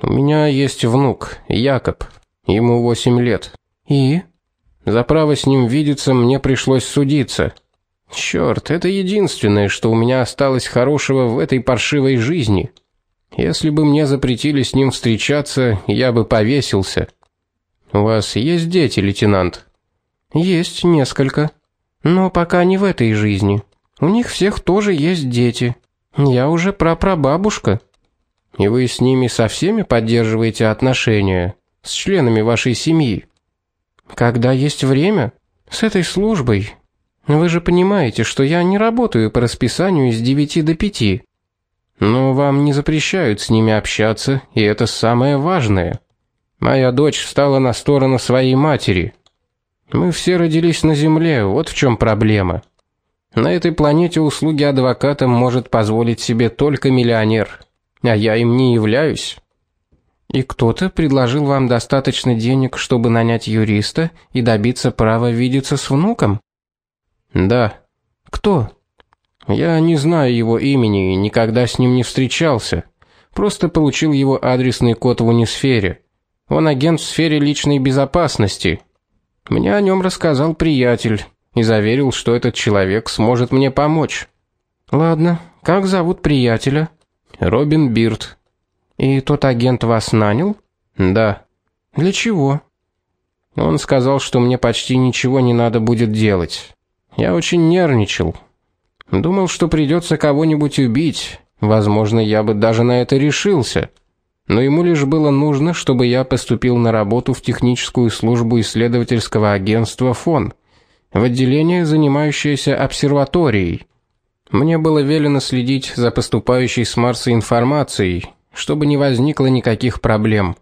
У меня есть внук, Якоб. Ему восемь лет. И за право с ним видеться мне пришлось судиться. Черт, это единственное, что у меня осталось хорошего в этой паршивой жизни. Если бы мне запретили с ним встречаться, я бы повесился. У вас есть дети, лейтенант? Есть несколько. Но пока не в этой жизни. У них всех тоже есть дети. Я уже прапрабабушка. И вы с ними со всеми поддерживаете отношения с членами вашей семьи? Когда есть время, с этой службой. Вы же понимаете, что я не работаю по расписанию с 9 до 5. Но вам не запрещают с ними общаться, и это самое важное. Моя дочь встала на сторону своей матери. Мы все родились на земле, вот в чем проблема. На этой планете услуги адвоката может позволить себе только миллионер, а я им не являюсь. И кто-то предложил вам достаточно денег, чтобы нанять юриста и добиться права видеться с внуком? Да. Кто? Я не знаю его имени и никогда с ним не встречался. Просто получил его адресный код в Унисфере. Он агент в сфере личной безопасности. Мне о нем рассказал приятель и заверил, что этот человек сможет мне помочь. Ладно, как зовут приятеля? Робин Бирд. И тот агент вас нанял? Да. Для чего? Он сказал, что мне почти ничего не надо будет делать. Я очень нервничал. Думал, что придется кого-нибудь убить. Возможно, я бы даже на это решился. Но ему лишь было нужно, чтобы я поступил на работу в техническую службу исследовательского агентства ФОН, в отделение, занимающееся обсерваторией. Мне было велено следить за поступающей с Марса информацией, чтобы не возникло никаких проблем.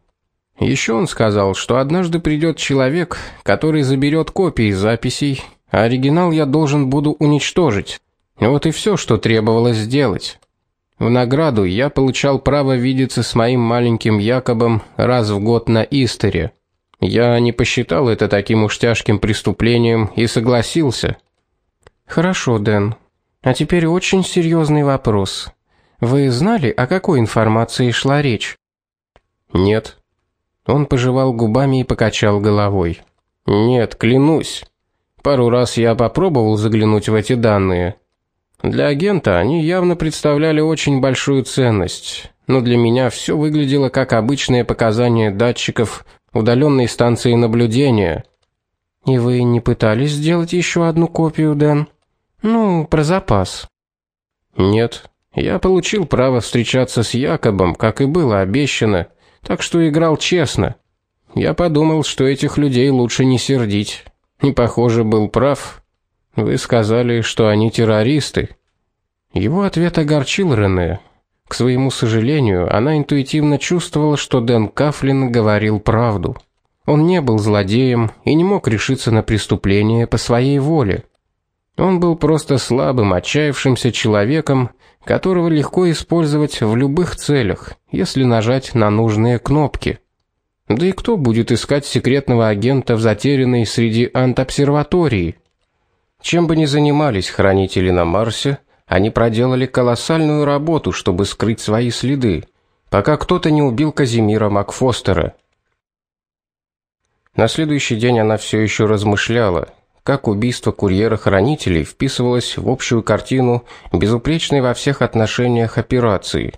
Еще он сказал, что однажды придет человек, который заберет копии записей, а оригинал я должен буду уничтожить. Вот и все, что требовалось сделать. В награду я получал право видеться с моим маленьким Якобом раз в год на Истере. Я не посчитал это таким уж тяжким преступлением и согласился. Хорошо, Дэн. А теперь очень серьезный вопрос. Вы знали, о какой информации шла речь? Нет. Он пожевал губами и покачал головой. Нет, клянусь. Пару раз я попробовал заглянуть в эти данные. Для агента они явно представляли очень большую ценность, но для меня все выглядело как обычные показания датчиков удаленной станции наблюдения. И вы не пытались сделать еще одну копию, Дэн? Ну, про запас. Нет. Я получил право встречаться с Якобом, как и было обещано, так что играл честно. Я подумал, что этих людей лучше не сердить. И, похоже, был прав. Вы сказали, что они террористы. Его ответ огорчил Рене. К своему сожалению, она интуитивно чувствовала, что Дэн Кафлин говорил правду. Он не был злодеем и не мог решиться на преступление по своей воле. Он был просто слабым, отчаявшимся человеком, которого легко использовать в любых целях, если нажать на нужные кнопки. Да и кто будет искать секретного агента в затерянной среди антобсерватории? Чем бы ни занимались хранители на Марсе, они проделали колоссальную работу, чтобы скрыть свои следы, пока кто-то не убил Казимира Макфостера. На следующий день она все еще размышляла, как убийство курьера-хранителей вписывалось в общую картину безупречной во всех отношениях операции.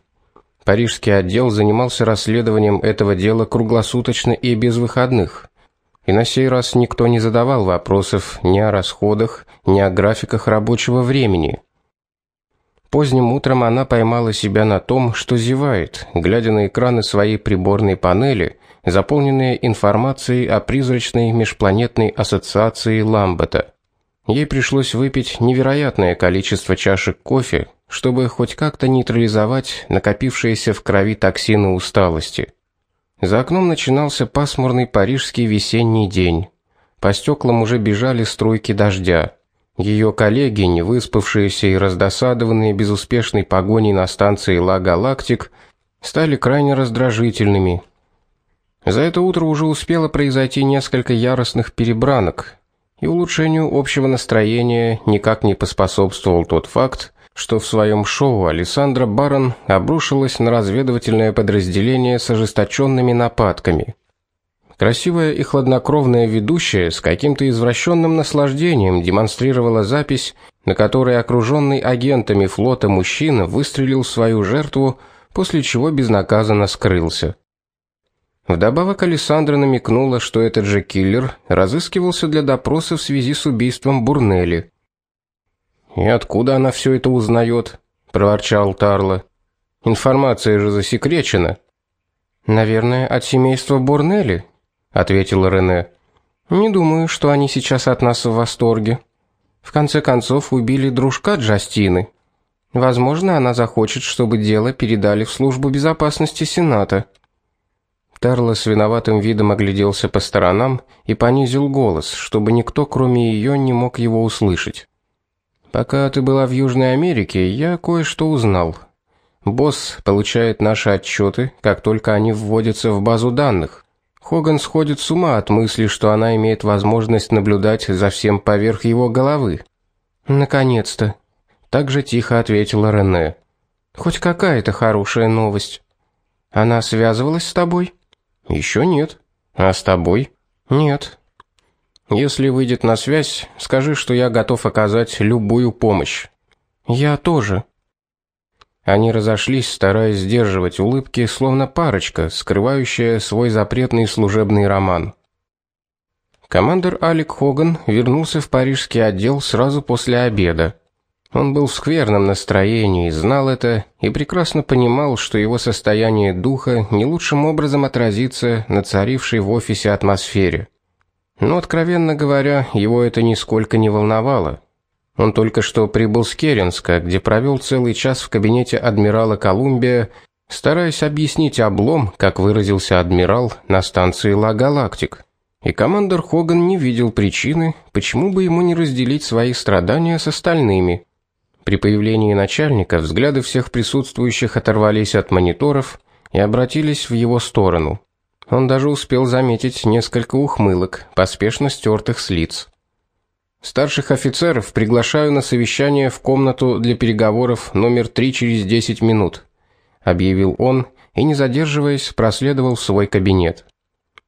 Парижский отдел занимался расследованием этого дела круглосуточно и без выходных. И на сей раз никто не задавал вопросов ни о расходах, ни о графиках рабочего времени. Поздним утром она поймала себя на том, что зевает, глядя на экраны своей приборной панели, заполненные информацией о призрачной межпланетной ассоциации Ламбета. Ей пришлось выпить невероятное количество чашек кофе, чтобы хоть как-то нейтрализовать накопившиеся в крови токсины усталости. За окном начинался пасмурный парижский весенний день. По стеклам уже бежали струйки дождя. Ее коллеги, не выспавшиеся и раздосадованные безуспешной погоней на станции Ла Галактик, стали крайне раздражительными. За это утро уже успело произойти несколько яростных перебранок, и улучшению общего настроения никак не поспособствовал тот факт, что в своем шоу Александра Барон обрушилась на разведывательное подразделение с ожесточенными нападками. Красивая и хладнокровная ведущая с каким-то извращенным наслаждением демонстрировала запись, на которой окруженный агентами флота мужчина выстрелил в свою жертву, после чего безнаказанно скрылся. Вдобавок Александра намекнула, что этот же киллер разыскивался для допроса в связи с убийством Бурнелли. «И откуда она все это узнает?» – проворчал Тарла. «Информация же засекречена». «Наверное, от семейства Бурнелли», ответила Рене. Не думаю, что они сейчас от нас в восторге. В конце концов, убили дружка Джастины. Возможно, она захочет, чтобы дело передали в службу безопасности Сената. Тарла с виноватым видом огляделся по сторонам и понизил голос, чтобы никто, кроме ее, не мог его услышать. Пока ты была в Южной Америке, я кое-что узнал. Босс получает наши отчеты, как только они вводятся в базу данных. Хоган сходит с ума от мысли, что она имеет возможность наблюдать за всем поверх его головы. Наконец-то, так же тихо ответила Рене. Хоть какая-то хорошая новость. Она связывалась с тобой? Еще нет. А с тобой? Нет. Если выйдет на связь, скажи, что я готов оказать любую помощь. Я тоже. Они разошлись, стараясь сдерживать улыбки, словно парочка, скрывающая свой запретный служебный роман. Командир Алек Хоган вернулся в парижский отдел сразу после обеда. Он был в скверном настроении, знал это и прекрасно понимал, что его состояние духа не лучшим образом отразится на царившей в офисе атмосфере. Но откровенно говоря, его это нисколько не волновало. Он только что прибыл с Керенска, где провел целый час в кабинете адмирала Колумбия, стараясь объяснить облом, как выразился адмирал, на станции Ла Галактик. И командир Хоган не видел причины, почему бы ему не разделить свои страдания с остальными. При появлении начальника взгляды всех присутствующих оторвались от мониторов и обратились в его сторону. Он даже успел заметить несколько ухмылок, поспешно стертых с лиц. Старших офицеров приглашаю на совещание в комнату для переговоров номер 3 через 10 минут, объявил он и не задерживаясь проследовал в свой кабинет.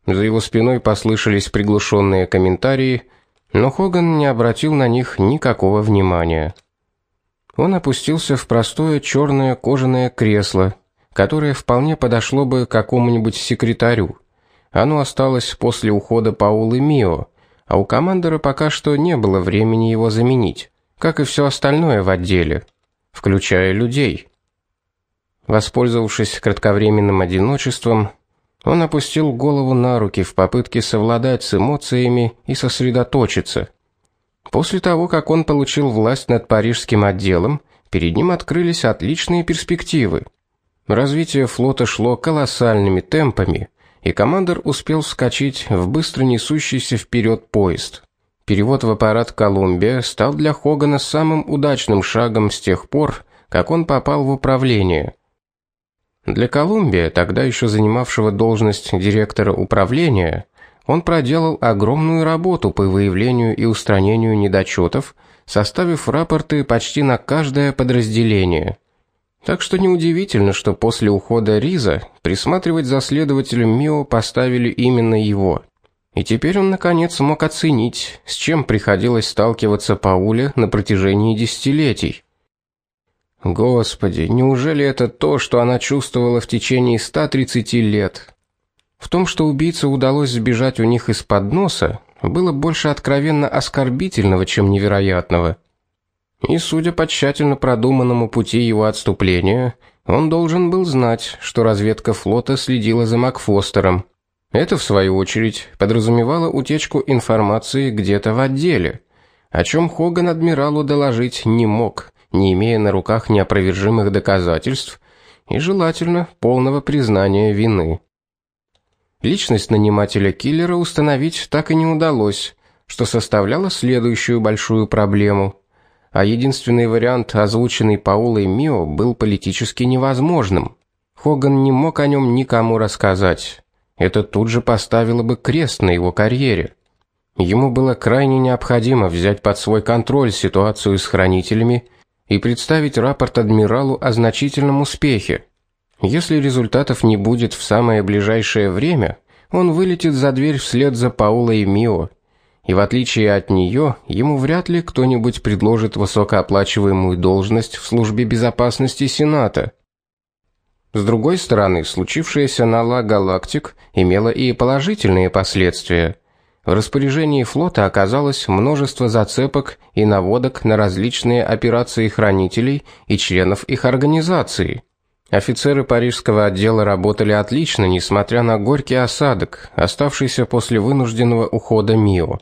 За его спиной послышались приглушенные комментарии, но Хоган не обратил на них никакого внимания. Он опустился в простое черное кожаное кресло, которое вполне подошло бы какому-нибудь секретарю. Оно осталось после ухода Паулы Мио, а у командора пока что не было времени его заменить, как и все остальное в отделе, включая людей. Воспользовавшись кратковременным одиночеством, он опустил голову на руки в попытке совладать с эмоциями и сосредоточиться. После того, как он получил власть над парижским отделом, перед ним открылись отличные перспективы. Развитие флота шло колоссальными темпами, и командир успел вскочить в быстро несущийся вперед поезд. Перевод в аппарат Колумбия стал для Хогана самым удачным шагом с тех пор, как он попал в управление. Для Колумбия, тогда еще занимавшего должность директора управления, он проделал огромную работу по выявлению и устранению недочетов, составив рапорты почти на каждое подразделение – так что неудивительно, что после ухода Риза присматривать за следователем Мио поставили именно его. И теперь он наконец смог оценить, с чем приходилось сталкиваться Пауле на протяжении десятилетий. Господи, неужели это то, что она чувствовала в течение 130 лет? В том, что убийце удалось сбежать у них из-под носа, было больше откровенно оскорбительного, чем невероятного. И судя по тщательно продуманному пути его отступления, он должен был знать, что разведка флота следила за Макфостером. Это в свою очередь подразумевало утечку информации где-то в отделе, о чем Хоган адмиралу доложить не мог, не имея на руках неопровержимых доказательств и желательно полного признания вины. Личность нанимателя киллера установить так и не удалось, что составляло следующую большую проблему а единственный вариант, озвученный Паулой Мио, был политически невозможным. Хоган не мог о нем никому рассказать. Это тут же поставило бы крест на его карьере. Ему было крайне необходимо взять под свой контроль ситуацию с хранителями и представить рапорт адмиралу о значительном успехе. Если результатов не будет в самое ближайшее время, он вылетит за дверь вслед за Паулой Мио. И в отличие от нее, ему вряд ли кто-нибудь предложит высокооплачиваемую должность в службе безопасности Сената. С другой стороны, случившееся на Ла Галактик имело и положительные последствия. В распоряжении флота оказалось множество зацепок и наводок на различные операции хранителей и членов их организации. Офицеры парижского отдела работали отлично, несмотря на горький осадок, оставшийся после вынужденного ухода Мио.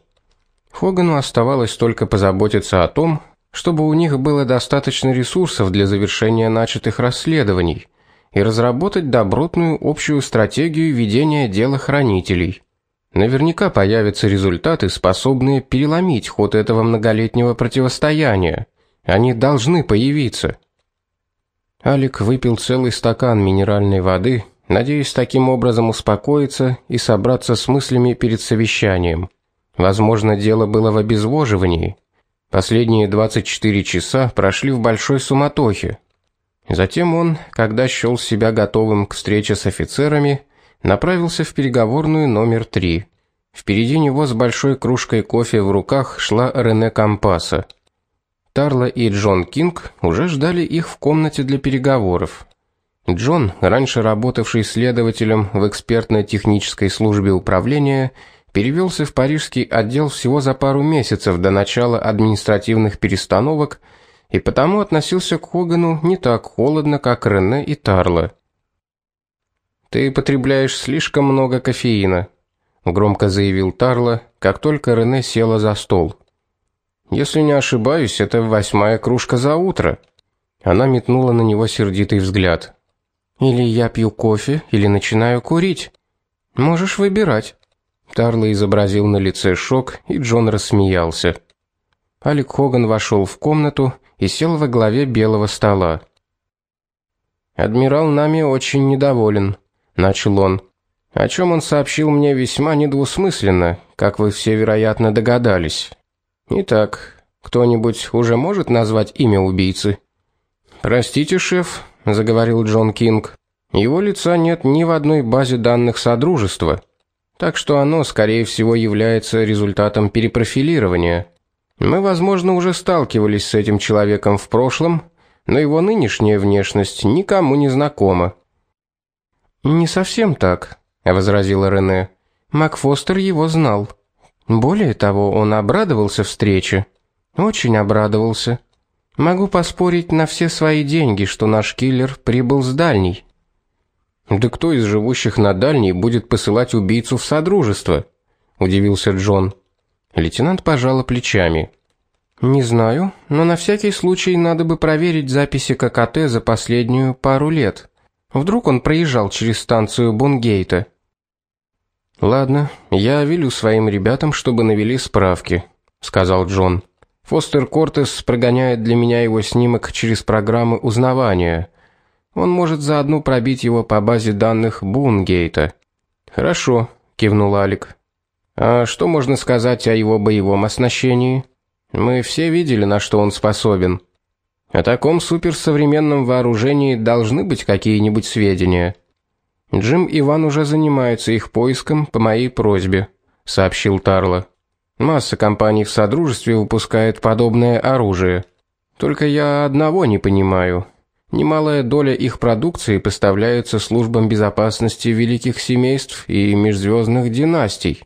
Хогану оставалось только позаботиться о том, чтобы у них было достаточно ресурсов для завершения начатых расследований и разработать добротную общую стратегию ведения дела хранителей. Наверняка появятся результаты, способные переломить ход этого многолетнего противостояния. Они должны появиться. Алик выпил целый стакан минеральной воды, надеясь таким образом успокоиться и собраться с мыслями перед совещанием. Возможно, дело было в обезвоживании. Последние 24 часа прошли в большой суматохе. Затем он, когда счёл себя готовым к встрече с офицерами, направился в переговорную номер 3. Впереди него с большой кружкой кофе в руках шла Рене Кампаса. Тарла и Джон Кинг уже ждали их в комнате для переговоров. Джон, раньше работавший следователем в экспертно-технической службе управления, перевелся в парижский отдел всего за пару месяцев до начала административных перестановок и потому относился к Хогану не так холодно, как Рене и Тарла. Ты потребляешь слишком много кофеина, громко заявил Тарла, как только Рене села за стол. Если не ошибаюсь, это восьмая кружка за утро. Она метнула на него сердитый взгляд. Или я пью кофе, или начинаю курить. Можешь выбирать. Тарла изобразил на лице шок, и Джон рассмеялся. Алик Хоган вошел в комнату и сел во главе белого стола. Адмирал нами очень недоволен, начал он. О чем он сообщил мне весьма недвусмысленно, как вы все, вероятно, догадались. Итак, кто-нибудь уже может назвать имя убийцы? Простите, шеф, заговорил Джон Кинг. Его лица нет ни в одной базе данных содружества. Так что оно, скорее всего, является результатом перепрофилирования. Мы, возможно, уже сталкивались с этим человеком в прошлом, но его нынешняя внешность никому не знакома. Не совсем так, возразила Рене. Макфостер его знал. Более того, он обрадовался встрече. Очень обрадовался. Могу поспорить на все свои деньги, что наш киллер прибыл с дальней. Да кто из живущих на дальней будет посылать убийцу в содружество? удивился Джон. Лейтенант пожал плечами. Не знаю, но на всякий случай надо бы проверить записи ККТ за последнюю пару лет. Вдруг он проезжал через станцию Бунгейта. Ладно, я велю своим ребятам, чтобы навели справки, сказал Джон. Фостер Кортес прогоняет для меня его снимок через программы узнавания. Он может заодно пробить его по базе данных Бунгейта. Хорошо, кивнул Алик. А что можно сказать о его боевом оснащении? Мы все видели, на что он способен. О таком суперсовременном вооружении должны быть какие-нибудь сведения. Джим и Иван уже занимаются их поиском по моей просьбе, сообщил Тарло. Масса компаний в содружестве выпускает подобное оружие. Только я одного не понимаю. Немалая доля их продукции поставляется службам безопасности великих семейств и межзвездных династий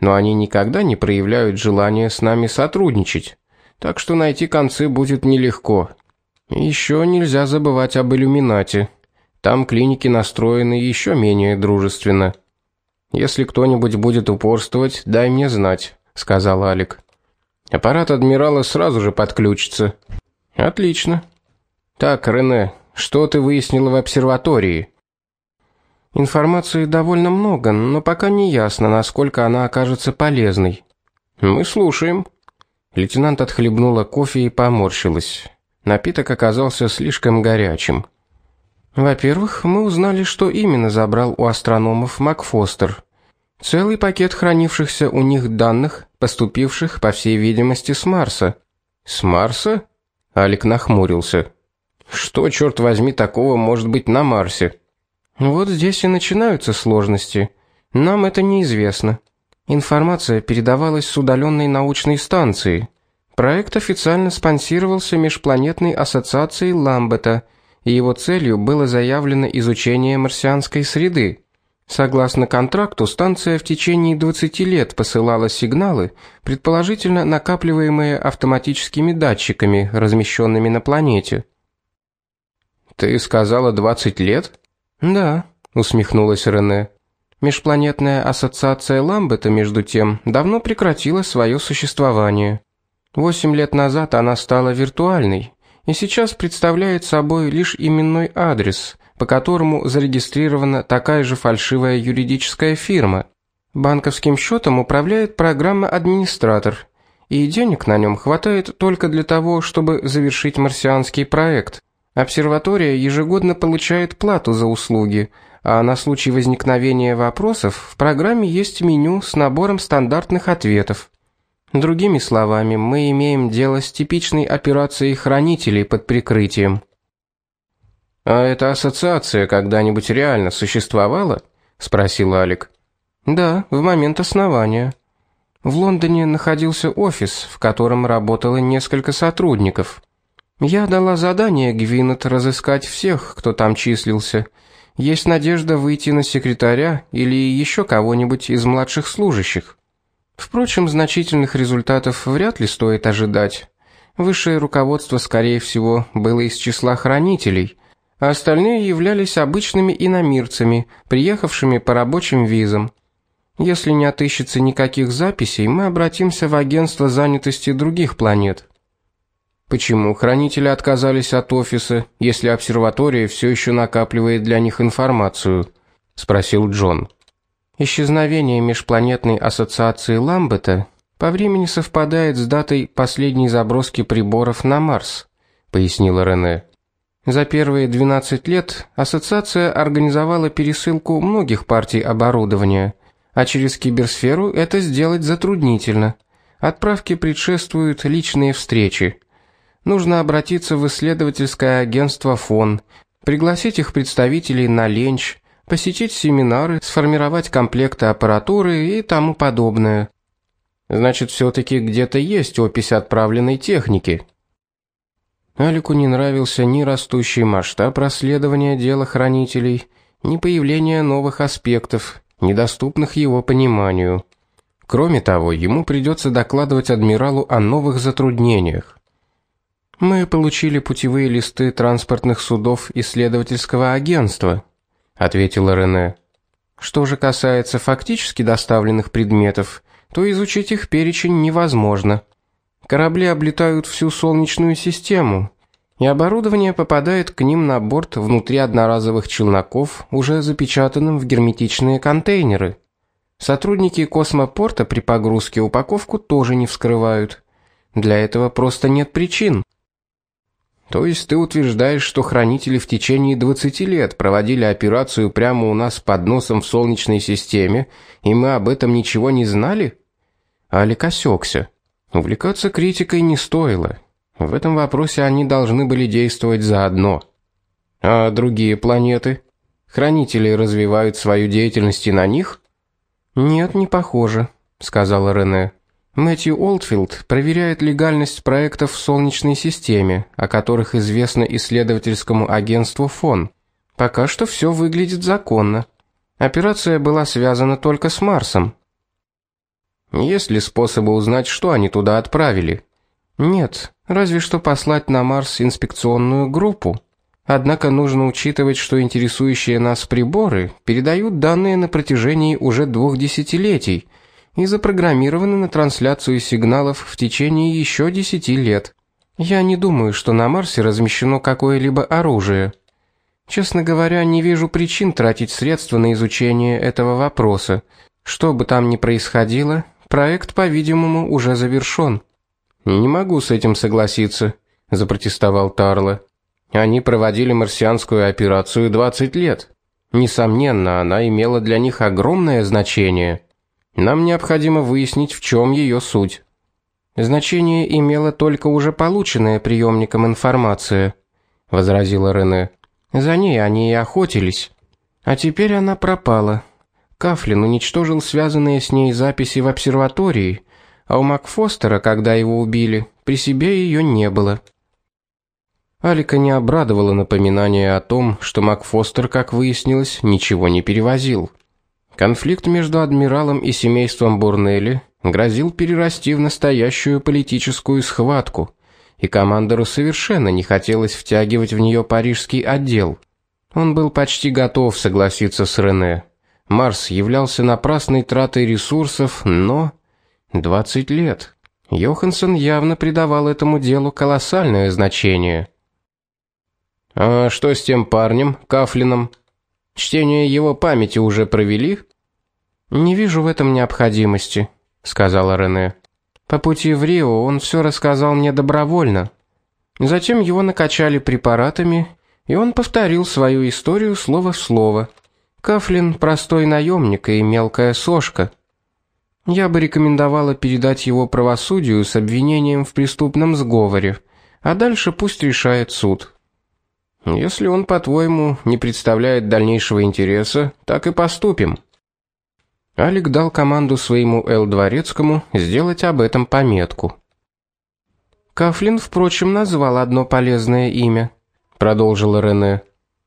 но они никогда не проявляют желания с нами сотрудничать. Так что найти концы будет нелегко. Еще нельзя забывать об иллюминате. Там клиники настроены еще менее дружественно. Если кто-нибудь будет упорствовать, дай мне знать, сказал Алик. Аппарат адмирала сразу же подключится. Отлично. Так, Рене, что ты выяснила в обсерватории? Информации довольно много, но пока не ясно, насколько она окажется полезной. Мы слушаем. Лейтенант отхлебнула кофе и поморщилась. Напиток оказался слишком горячим. Во-первых, мы узнали, что именно забрал у астрономов Макфостер. Целый пакет хранившихся у них данных, поступивших, по всей видимости, с Марса. С Марса? Алик нахмурился. Что черт возьми такого может быть на Марсе? Вот здесь и начинаются сложности. Нам это неизвестно. Информация передавалась с удаленной научной станции. Проект официально спонсировался межпланетной ассоциацией Ламбета, и его целью было заявлено изучение марсианской среды. Согласно контракту, станция в течение 20 лет посылала сигналы, предположительно накапливаемые автоматическими датчиками, размещенными на планете. Ты сказала 20 лет? Да, усмехнулась Рене. Межпланетная ассоциация Ламбета между тем давно прекратила свое существование. Восемь лет назад она стала виртуальной и сейчас представляет собой лишь именной адрес, по которому зарегистрирована такая же фальшивая юридическая фирма. Банковским счетом управляет программа-администратор, и денег на нем хватает только для того, чтобы завершить марсианский проект. Обсерватория ежегодно получает плату за услуги, а на случай возникновения вопросов в программе есть меню с набором стандартных ответов. Другими словами, мы имеем дело с типичной операцией хранителей под прикрытием. А эта ассоциация когда-нибудь реально существовала? спросил Алик. Да, в момент основания. В Лондоне находился офис, в котором работало несколько сотрудников. Я дала задание Гвинет разыскать всех, кто там числился. Есть надежда выйти на секретаря или еще кого-нибудь из младших служащих. Впрочем, значительных результатов вряд ли стоит ожидать. Высшее руководство, скорее всего, было из числа хранителей, а остальные являлись обычными иномирцами, приехавшими по рабочим визам. Если не отыщется никаких записей, мы обратимся в агентство занятости других планет. Почему хранители отказались от офиса, если обсерватория все еще накапливает для них информацию? спросил Джон. Исчезновение межпланетной ассоциации Ламбета по времени совпадает с датой последней заброски приборов на Марс, пояснила Рене. За первые 12 лет ассоциация организовала пересылку многих партий оборудования, а через киберсферу это сделать затруднительно. Отправке предшествуют личные встречи нужно обратиться в исследовательское агентство ФОН, пригласить их представителей на ленч, посетить семинары, сформировать комплекты аппаратуры и тому подобное. Значит, все таки где-то есть опись отправленной техники. Алику не нравился ни растущий масштаб расследования дела хранителей, ни появление новых аспектов, недоступных его пониманию. Кроме того, ему придется докладывать адмиралу о новых затруднениях. Мы получили путевые листы транспортных судов исследовательского агентства, ответила Рене. Что же касается фактически доставленных предметов, то изучить их перечень невозможно. Корабли облетают всю солнечную систему, и оборудование попадает к ним на борт внутри одноразовых челноков, уже запечатанным в герметичные контейнеры. Сотрудники космопорта при погрузке упаковку тоже не вскрывают. Для этого просто нет причин. То есть ты утверждаешь, что хранители в течение 20 лет проводили операцию прямо у нас под носом в солнечной системе, и мы об этом ничего не знали? Алик осекся. Увлекаться критикой не стоило. В этом вопросе они должны были действовать заодно. А другие планеты? Хранители развивают свою деятельность и на них? Нет, не похоже, сказала Рене. Мэтью Олдфилд проверяет легальность проектов в Солнечной системе, о которых известно исследовательскому агентству ФОН. Пока что все выглядит законно. Операция была связана только с Марсом. Есть ли способы узнать, что они туда отправили? Нет, разве что послать на Марс инспекционную группу. Однако нужно учитывать, что интересующие нас приборы передают данные на протяжении уже двух десятилетий и запрограммированы на трансляцию сигналов в течение еще 10 лет. Я не думаю, что на Марсе размещено какое-либо оружие. Честно говоря, не вижу причин тратить средства на изучение этого вопроса. Что бы там ни происходило, проект, по-видимому, уже завершен. Не могу с этим согласиться, запротестовал Тарло. Они проводили марсианскую операцию 20 лет. Несомненно, она имела для них огромное значение. Нам необходимо выяснить, в чем ее суть. Значение имела только уже полученная приемником информация, возразила Рене. За ней они и охотились. А теперь она пропала. Кафлин уничтожил связанные с ней записи в обсерватории, а у Макфостера, когда его убили, при себе ее не было. Алика не обрадовало напоминание о том, что Макфостер, как выяснилось, ничего не перевозил. Конфликт между адмиралом и семейством Бурнелли грозил перерасти в настоящую политическую схватку, и командору совершенно не хотелось втягивать в нее парижский отдел. Он был почти готов согласиться с Рене. Марс являлся напрасной тратой ресурсов, но 20 лет. Йоханссон явно придавал этому делу колоссальное значение. А что с тем парнем, Кафлином? Чтение его памяти уже провели? Не вижу в этом необходимости, сказала Рене. По пути в Рио он все рассказал мне добровольно. Затем его накачали препаратами, и он повторил свою историю слово в слово. Кафлин простой наемник и мелкая сошка. Я бы рекомендовала передать его правосудию с обвинением в преступном сговоре, а дальше пусть решает суд. Если он, по-твоему, не представляет дальнейшего интереса, так и поступим. Алик дал команду своему Эл-дворецкому сделать об этом пометку. Кафлин, впрочем, назвал одно полезное имя, продолжила Рене.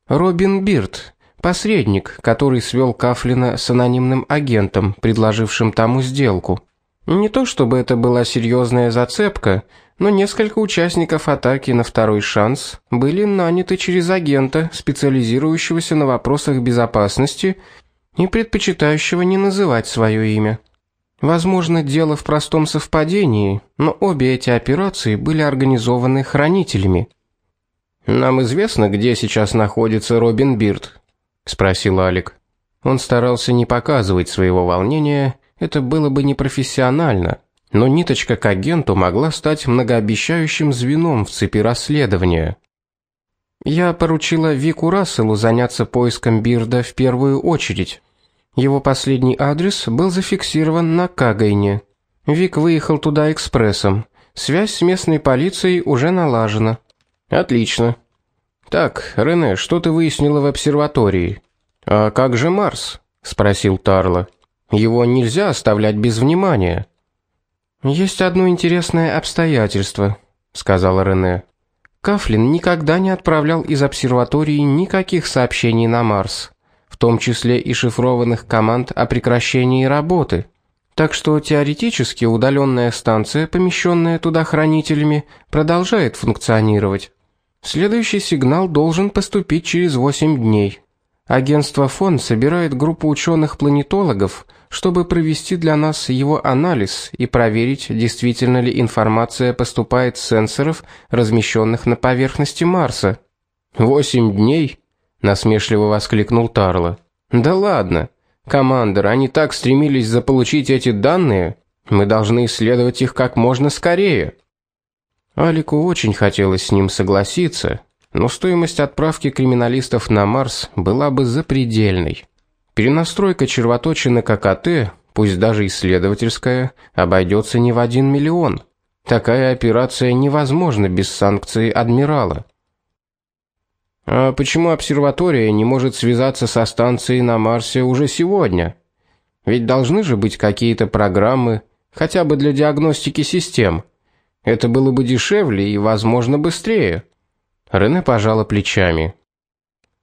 Робин Бирд, посредник, который свел Кафлина с анонимным агентом, предложившим тому сделку. Не то чтобы это была серьезная зацепка, но несколько участников атаки на второй шанс были наняты через агента, специализирующегося на вопросах безопасности и предпочитающего не называть свое имя. Возможно, дело в простом совпадении, но обе эти операции были организованы хранителями. Нам известно, где сейчас находится Робин Бирд, спросил Алик. Он старался не показывать своего волнения, это было бы непрофессионально. Но ниточка к агенту могла стать многообещающим звеном в цепи расследования. Я поручила Вику Расселу заняться поиском Бирда в первую очередь. Его последний адрес был зафиксирован на Кагайне. Вик выехал туда экспрессом. Связь с местной полицией уже налажена. Отлично. Так, Рене, что ты выяснила в обсерватории? А как же Марс? спросил Тарла. Его нельзя оставлять без внимания. Есть одно интересное обстоятельство, сказала Рене. Кафлин никогда не отправлял из обсерватории никаких сообщений на Марс, в том числе и шифрованных команд о прекращении работы. Так что теоретически удаленная станция, помещенная туда хранителями, продолжает функционировать. Следующий сигнал должен поступить через 8 дней. Агентство Фон собирает группу ученых-планетологов, чтобы провести для нас его анализ и проверить, действительно ли информация поступает с сенсоров, размещенных на поверхности Марса. «Восемь дней?» насмешливо воскликнул Тарло. Да ладно. Командир, они так стремились заполучить эти данные, мы должны исследовать их как можно скорее. Алику очень хотелось с ним согласиться, но стоимость отправки криминалистов на Марс была бы запредельной. Перенастройка червоточины ККТ, пусть даже исследовательская, обойдется не в один миллион. Такая операция невозможна без санкции адмирала. А почему обсерватория не может связаться со станцией на Марсе уже сегодня? Ведь должны же быть какие-то программы, хотя бы для диагностики систем. Это было бы дешевле и, возможно, быстрее. Рене пожала плечами.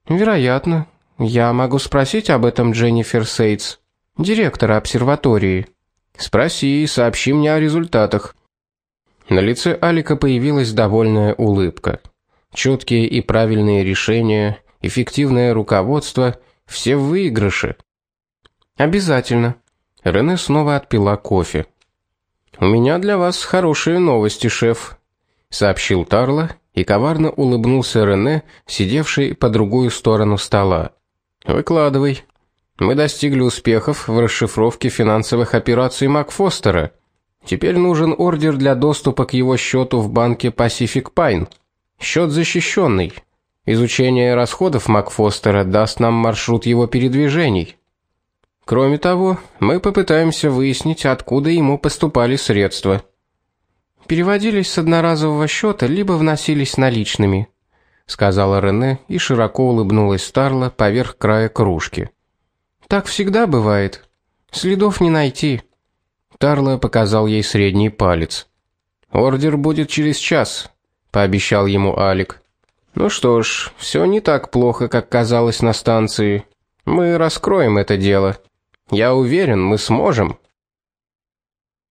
Вероятно, я могу спросить об этом Дженнифер Сейтс, директора обсерватории. Спроси и сообщи мне о результатах. На лице Алика появилась довольная улыбка. Четкие и правильные решения, эффективное руководство все в выигрыше. Обязательно. Рене снова отпила кофе. У меня для вас хорошие новости, шеф, сообщил Тарло и коварно улыбнулся Рене, сидевшей по другую сторону стола. Выкладывай. Мы достигли успехов в расшифровке финансовых операций Макфостера. Теперь нужен ордер для доступа к его счету в банке Pacific Pine. Счет защищенный. Изучение расходов Макфостера даст нам маршрут его передвижений. Кроме того, мы попытаемся выяснить, откуда ему поступали средства. переводились с одноразового счета, либо вносились наличными, сказала Рене и широко улыбнулась Старла поверх края кружки. Так всегда бывает. Следов не найти. Тарла показал ей средний палец. Ордер будет через час, пообещал ему Алик. Ну что ж, все не так плохо, как казалось на станции. Мы раскроем это дело. Я уверен, мы сможем.